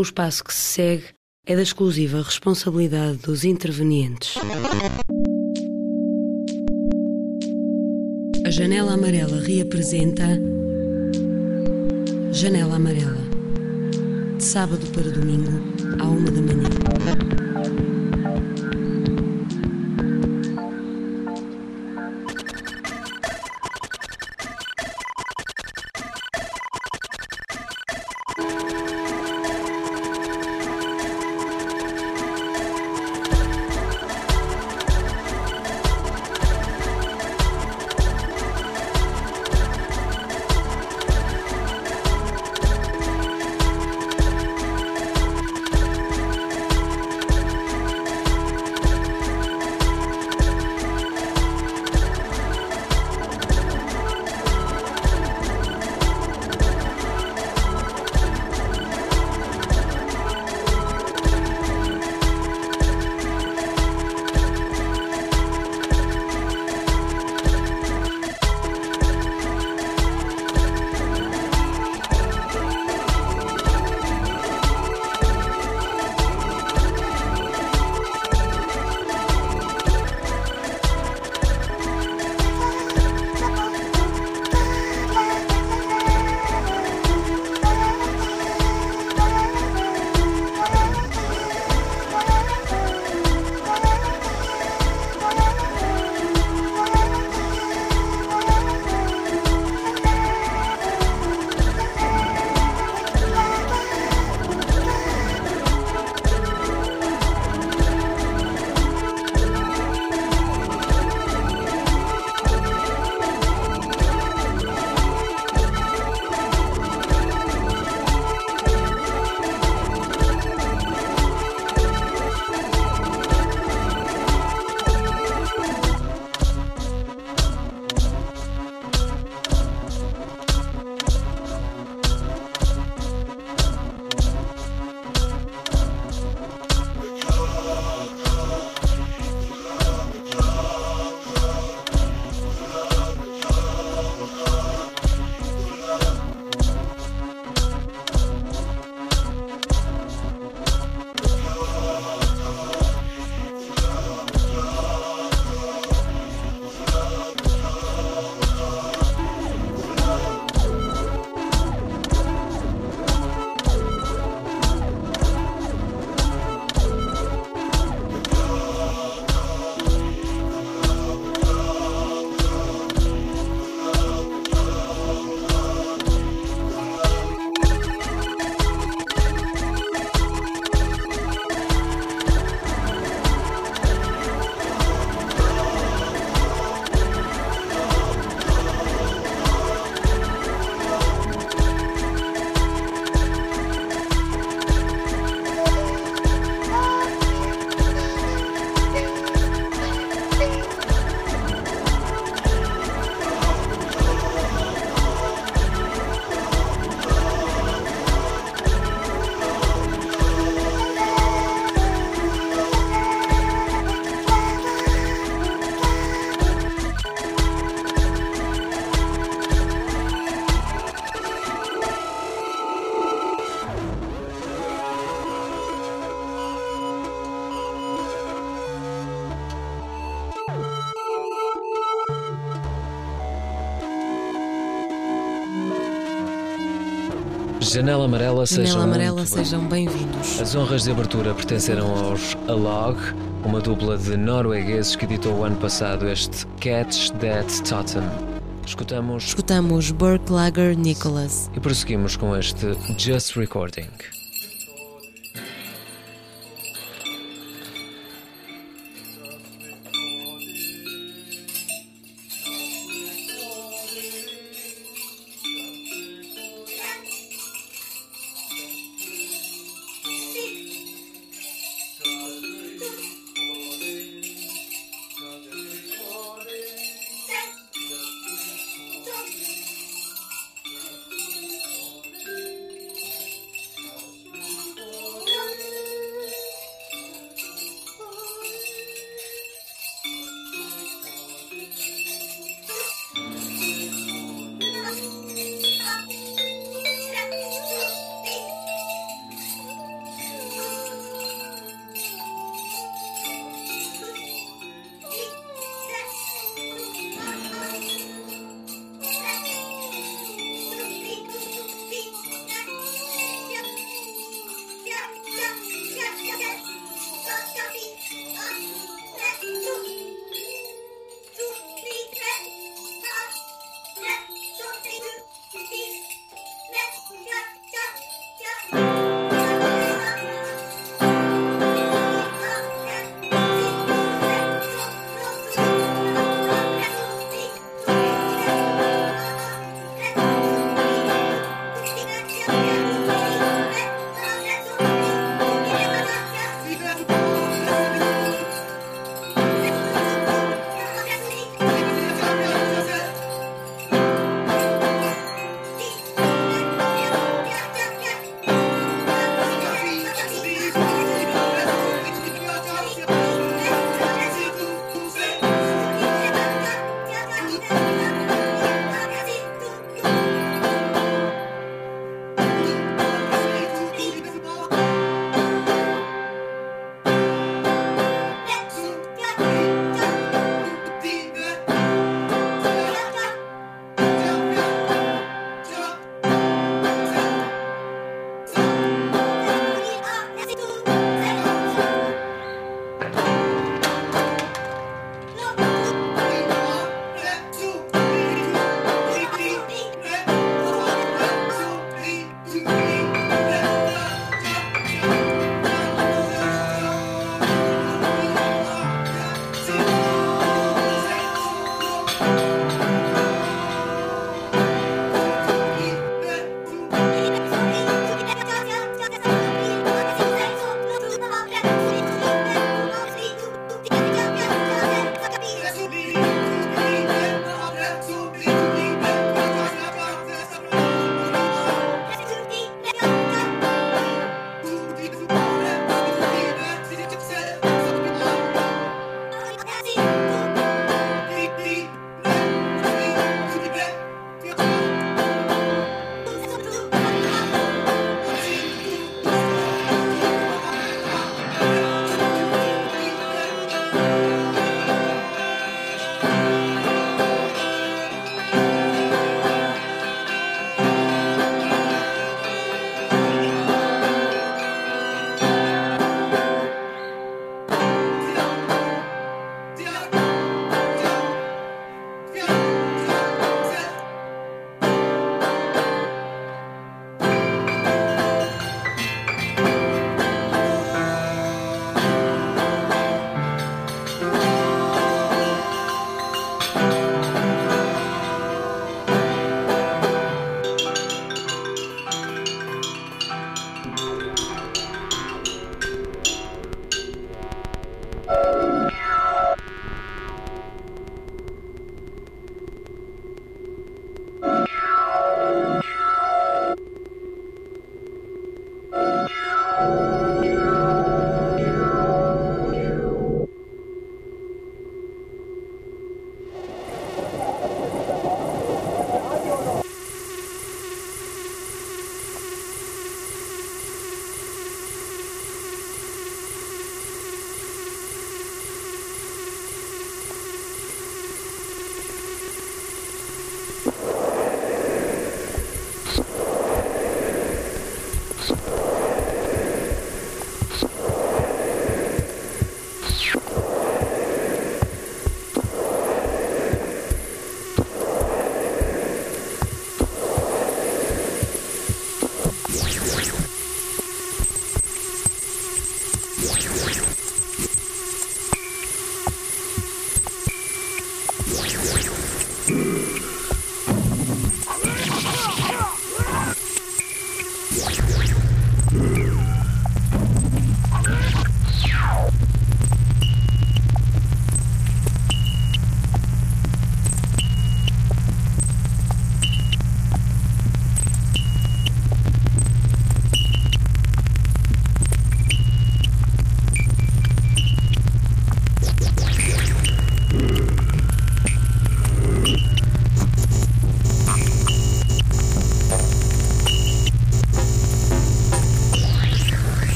O espaço que se segue é da exclusiva responsabilidade dos intervenientes. A Janela Amarela reapresenta Janela Amarela. De sábado para domingo, à uma da manhã. Janela Amarela, Janela sejam Amarela, sejam bem-vindos. As honras de abertura pertenceram aos Alog, uma dupla de noruegueses que editou o ano passado este Catch That Totem. Escutamos Escutamos Burklager Nicholas. e prosseguimos com este Just Recording.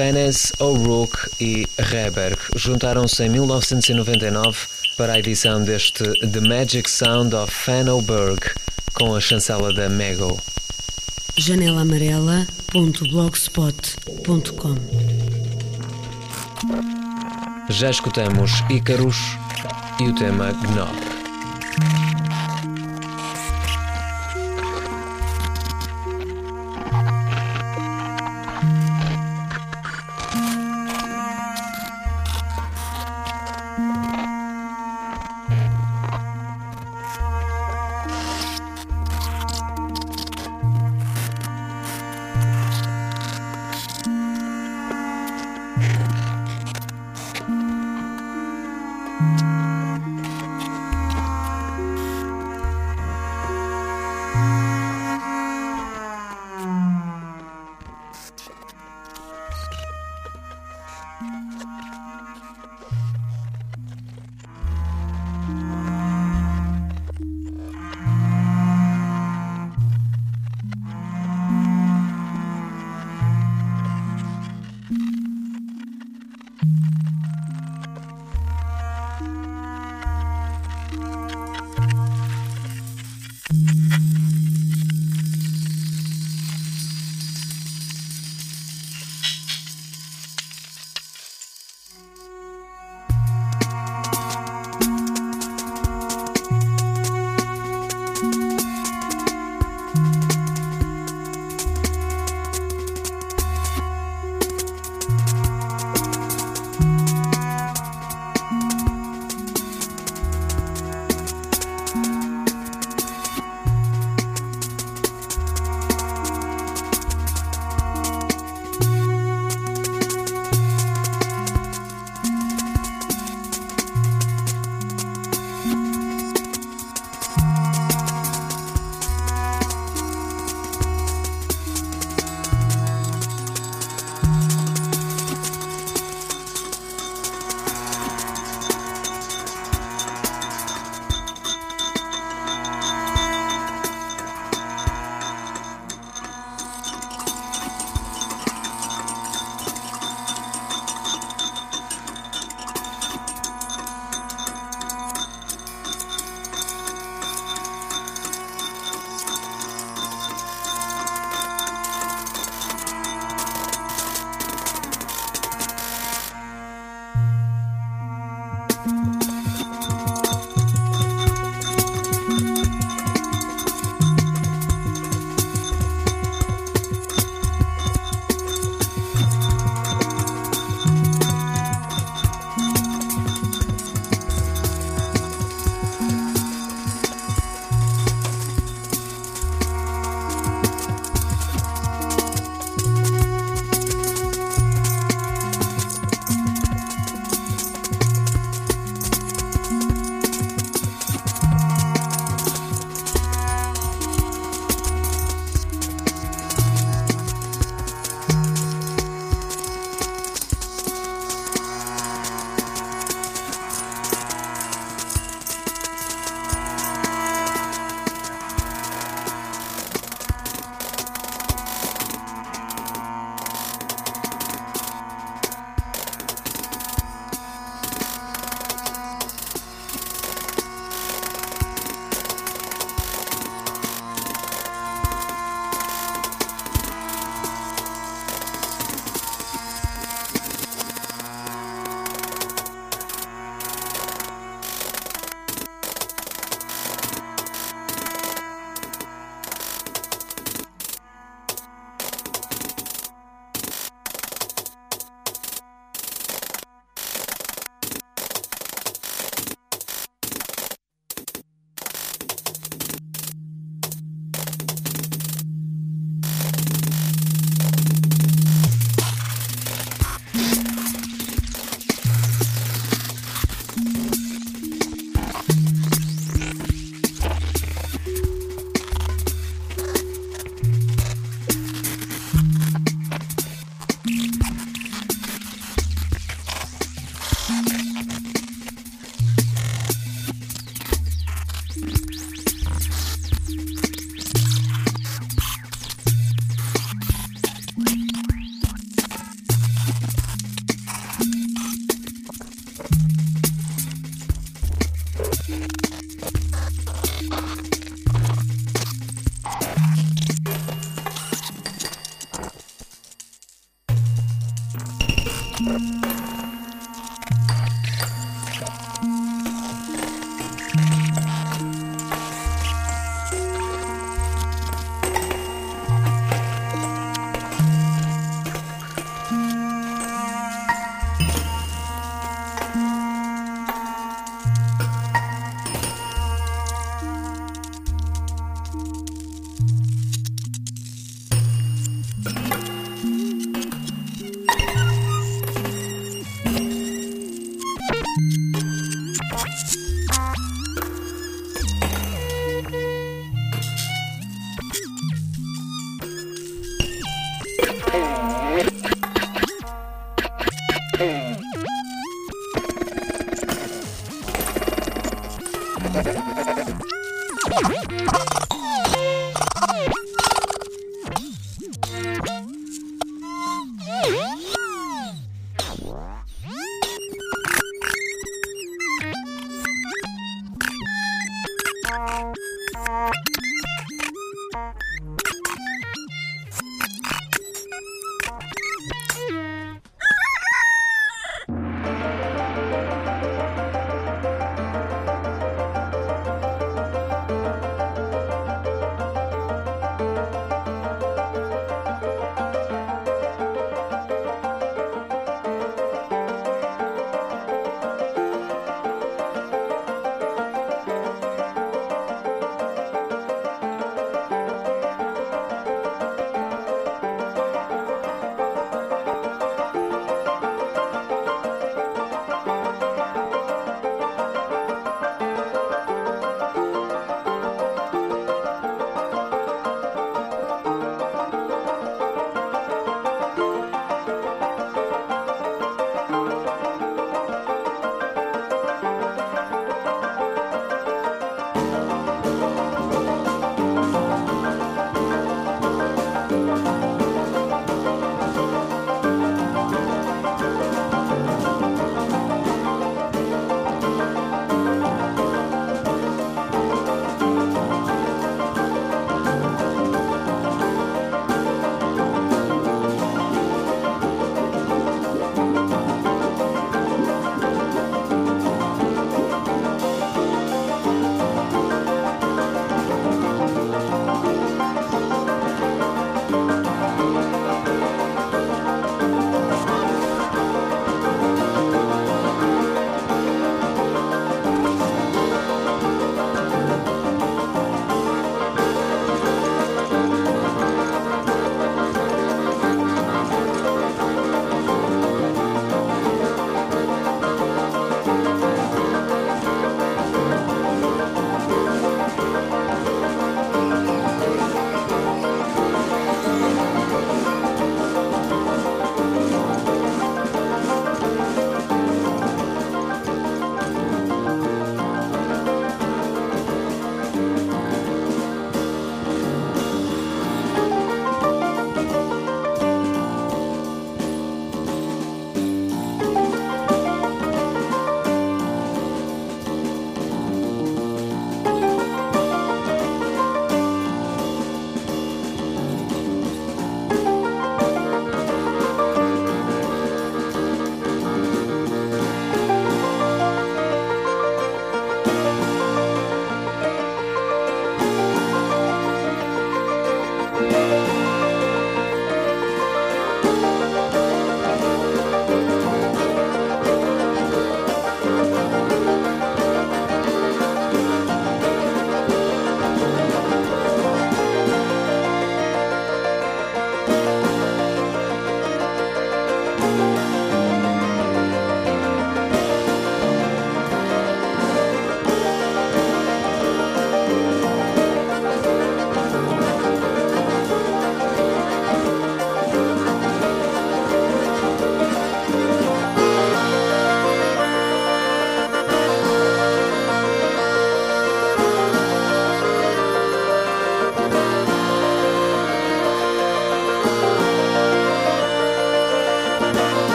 Fennes, O'Rourke e Reberg juntaram-se em 1999 para a edição deste The Magic Sound of Fennoberg com a chancela da Mego. janelamarela.blogspot.com Já escutamos Ícaros e o tema Gnob.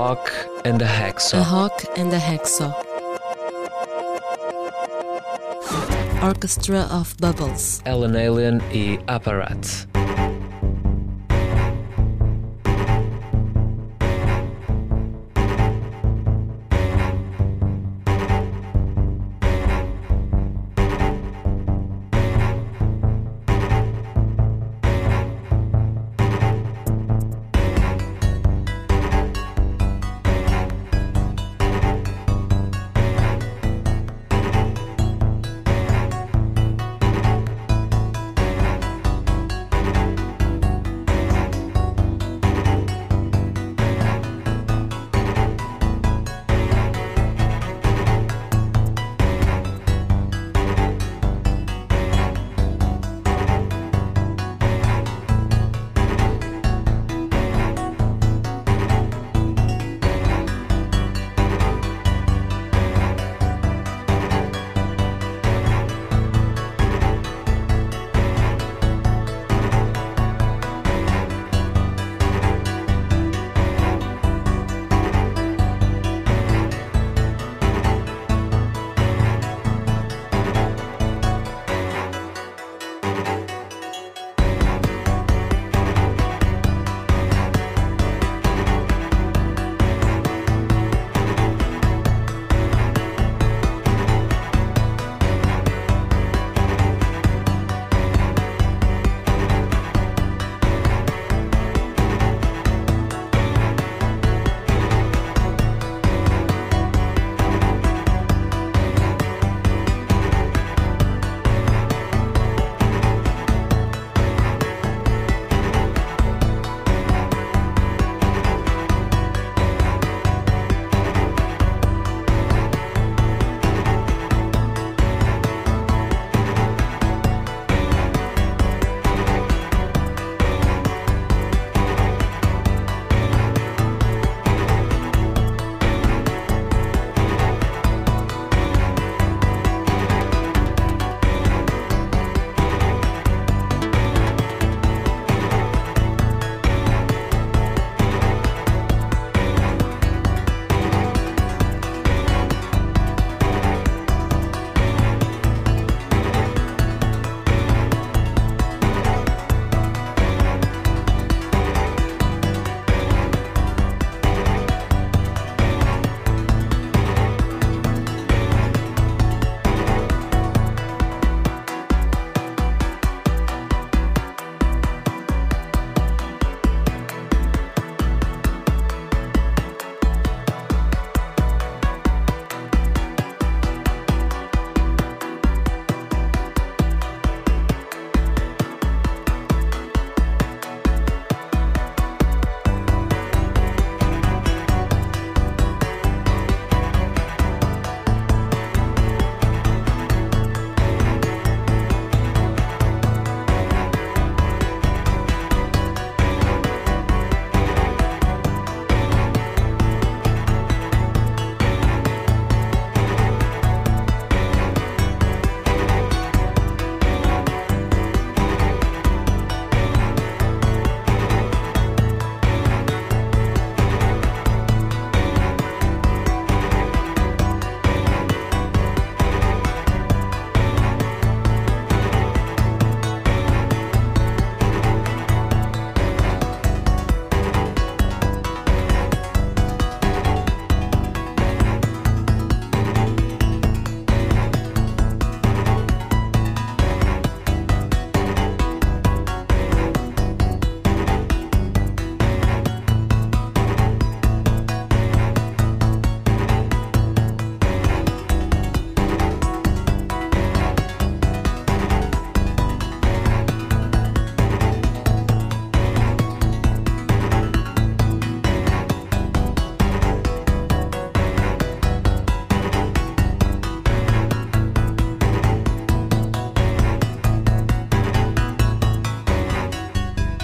Hawk and a Hacksaw. A Hawk and a Hacksaw. Orchestra of Bubbles. Ellen Alien e Apparat.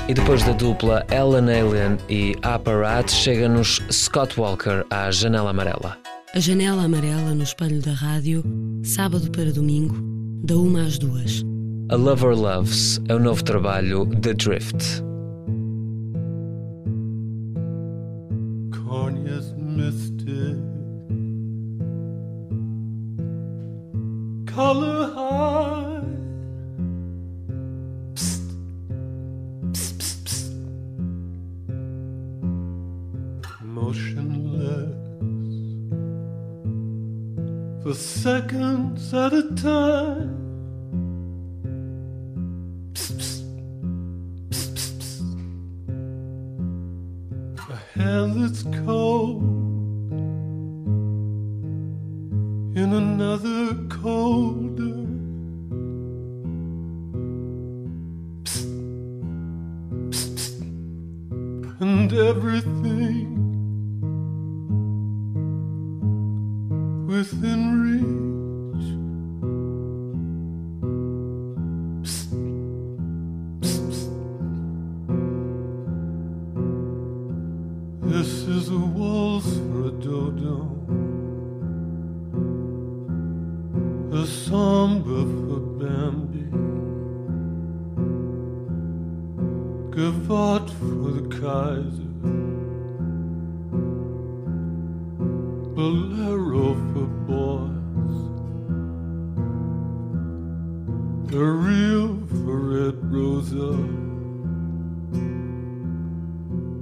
E depois da dupla Ellen Alien e Apparat, chega-nos Scott Walker à Janela Amarela. A Janela Amarela no espelho da rádio, sábado para domingo, da uma às duas. A Lover Loves é o novo trabalho The Drift. Cornea's mystic Color seconds at a time. Psst, psst, psst. A hand that's cold in another colder. And everything within reach. Psst, psst, psst. This is a waltz for a dodo. A samba for Bambi, Gavotte for the Kaiser, Bolero for boys, a reel for Red Rosa,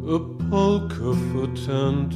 a polka for Tan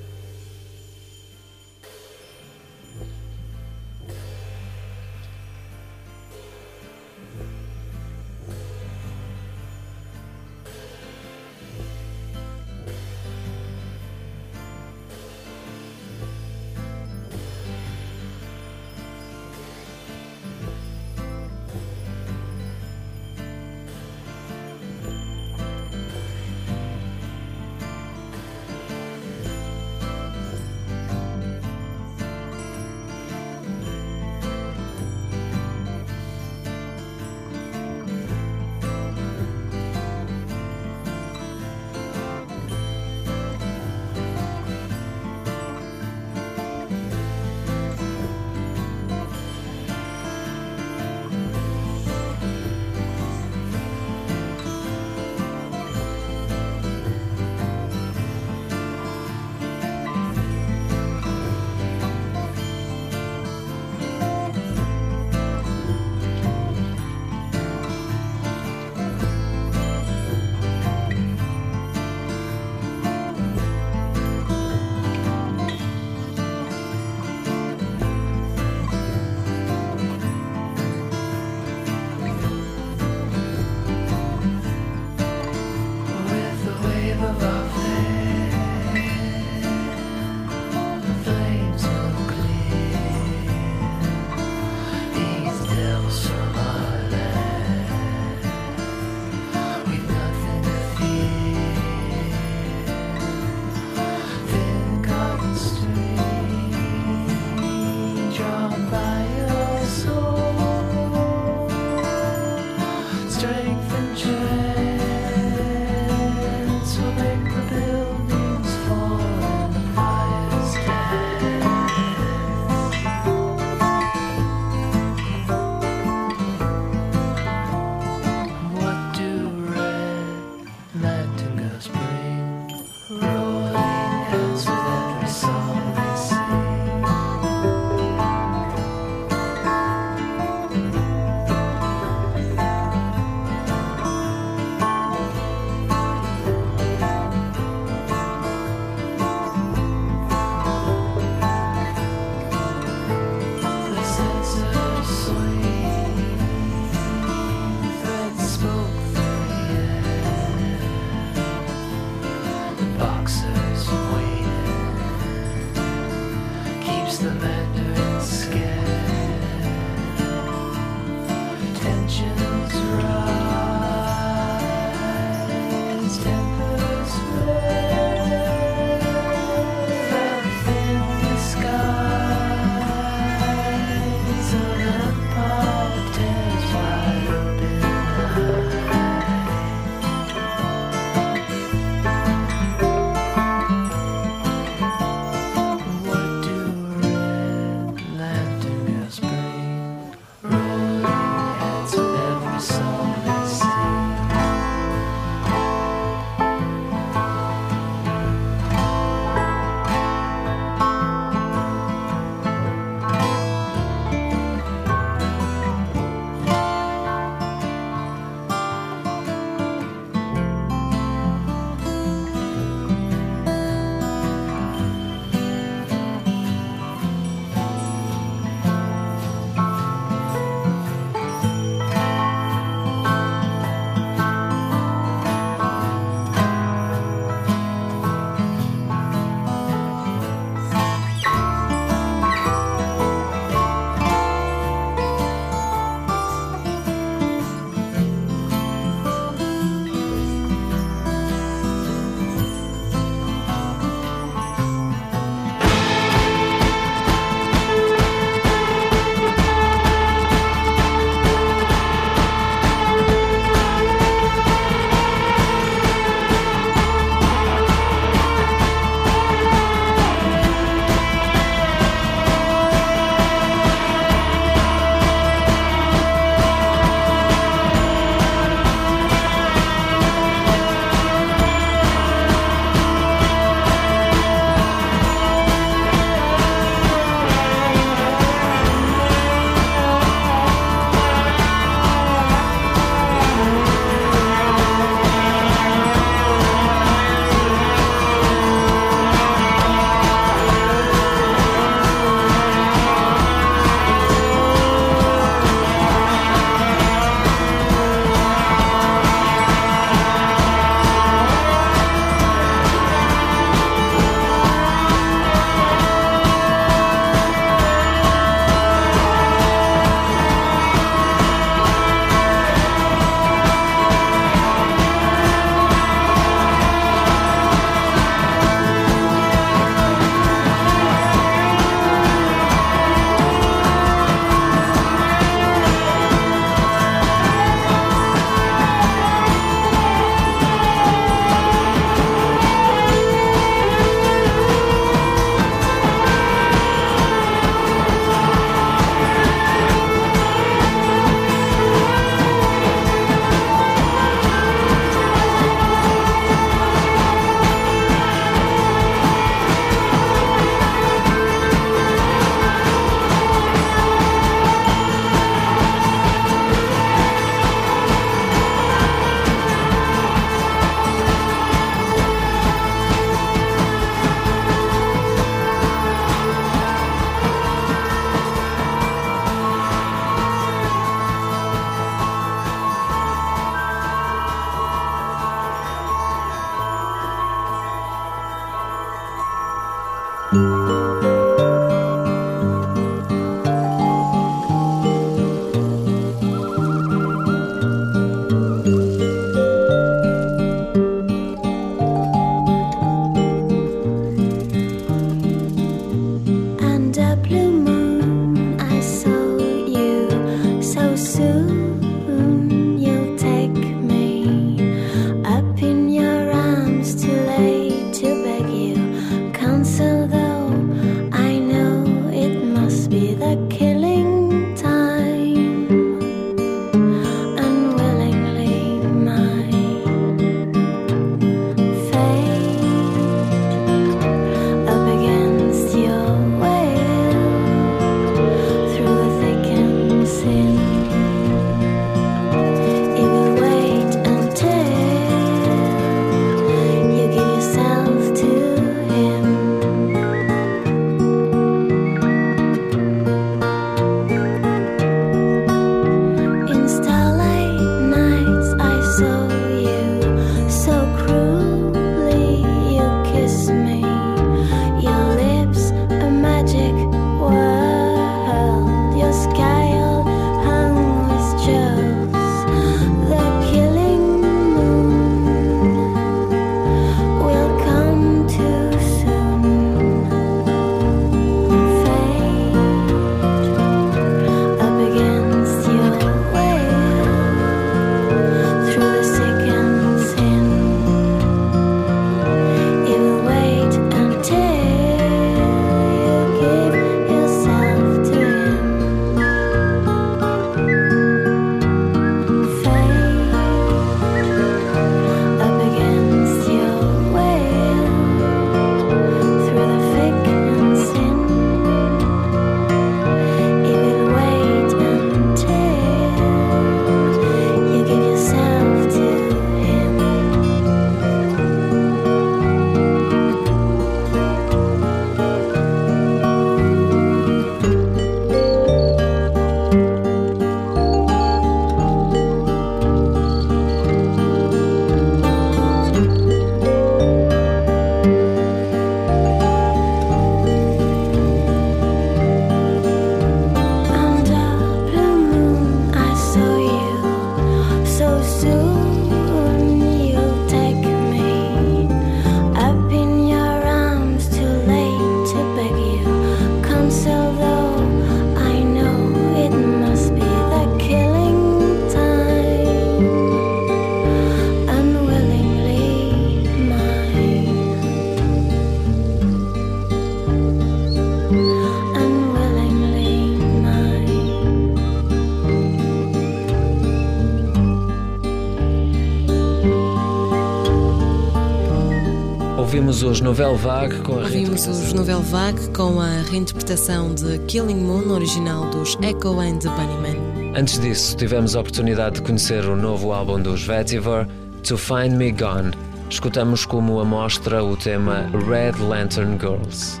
Novel Vague com a Ouvimos os Novel Vague com a reinterpretação de Killing Moon original dos Echo and the Bunnymen. Antes disso, tivemos a oportunidade de conhecer o novo álbum dos Vetiver, To Find Me Gone. Escutamos como amostra o tema Red Lantern Girls.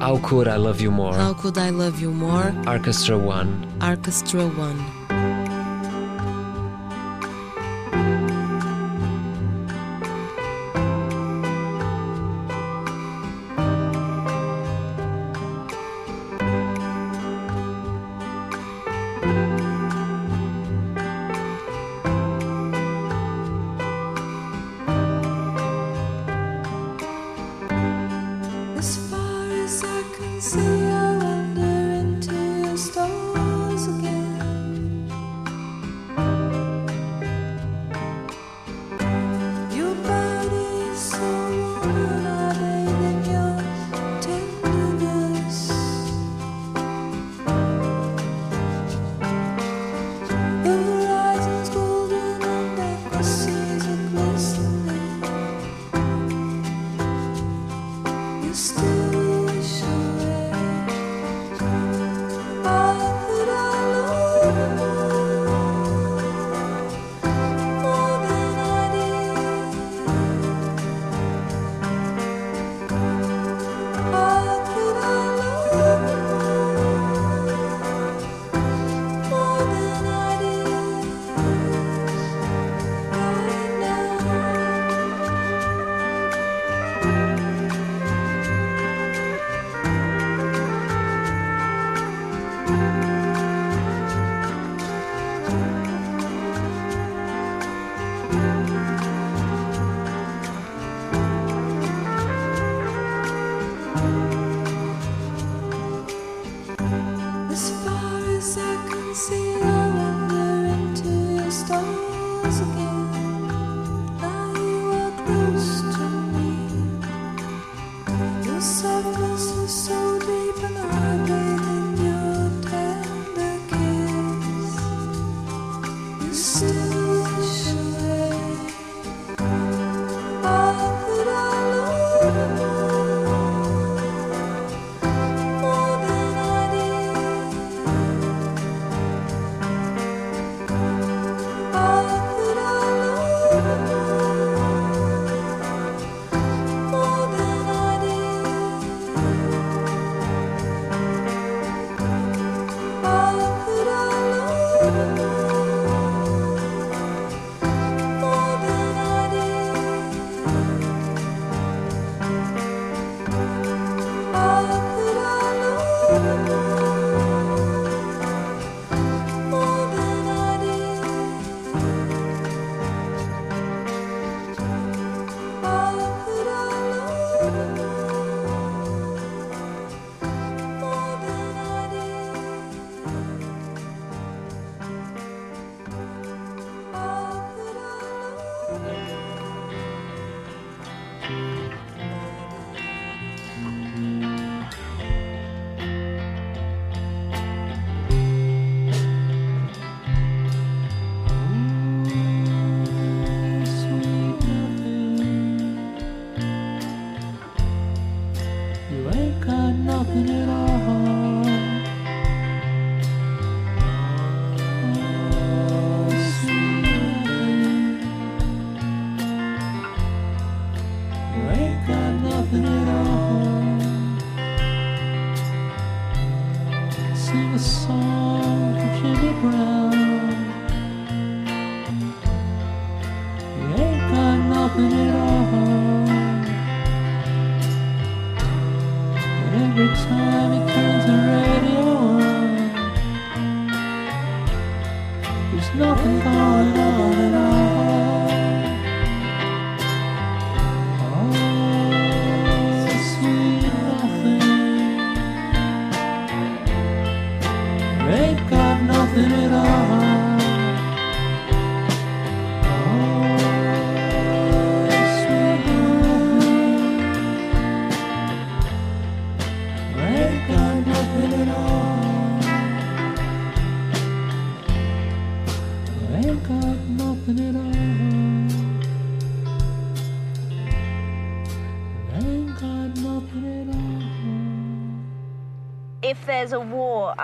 How Could I Love You More? How Could I Love You More? Orchestra One. Orchestra One.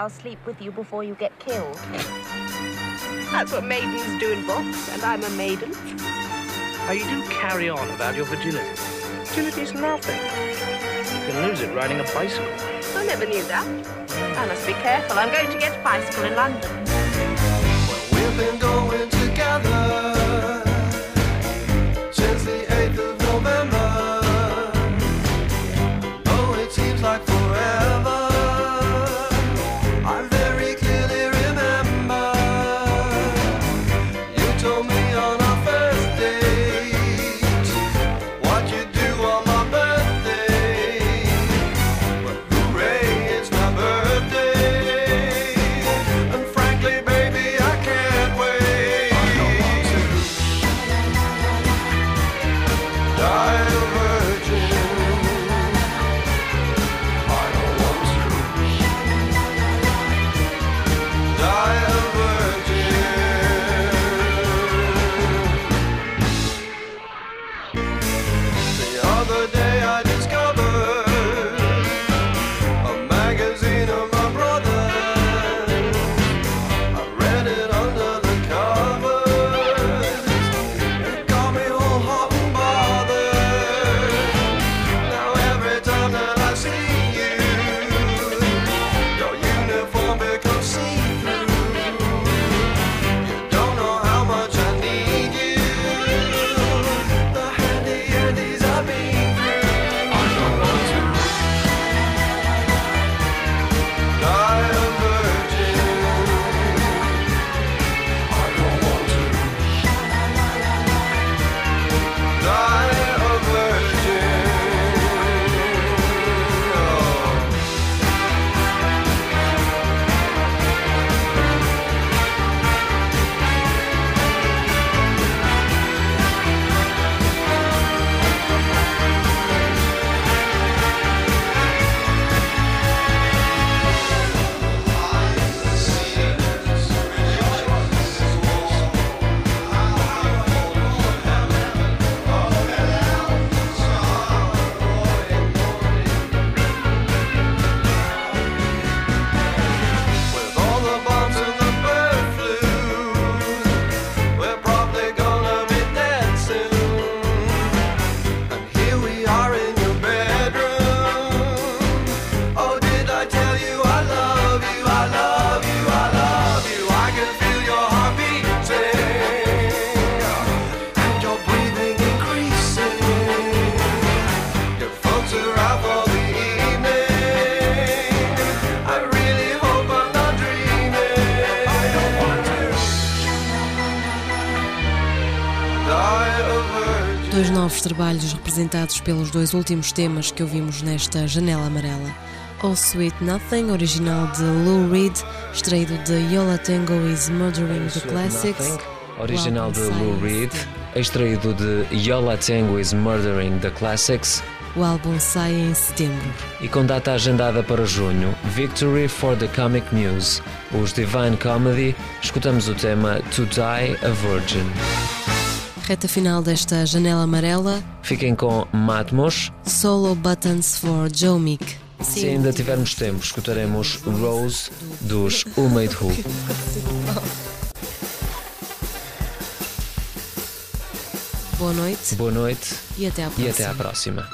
I'll sleep with you before you get killed. That's what maidens do in books, and I'm a maiden. Now, you do carry on about your virginity. Virginity's nothing. You can lose it riding a bicycle. I never knew that. I must be careful. I'm going to get a bicycle in London. Well, we've been going together. Novos trabalhos representados pelos dois últimos temas que ouvimos nesta janela amarela. Oh Sweet Nothing, original de Lou Reed, extraído de Yola Tango is Murdering the Classics. Nothing, original de Lou Reed, extraído de Yola Tango is Murdering the Classics. O álbum sai em setembro. E com data agendada para junho, Victory for the Comic Muse. Os Divine Comedy, escutamos o tema To Die a Virgin. Reta final desta janela amarela. Fiquem com Matmos. Solo Buttons for Joe Mick. Se ainda tivermos tempo, escutaremos Rose dos Who Made Who. Boa noite. Boa noite e até à próxima. E até à próxima.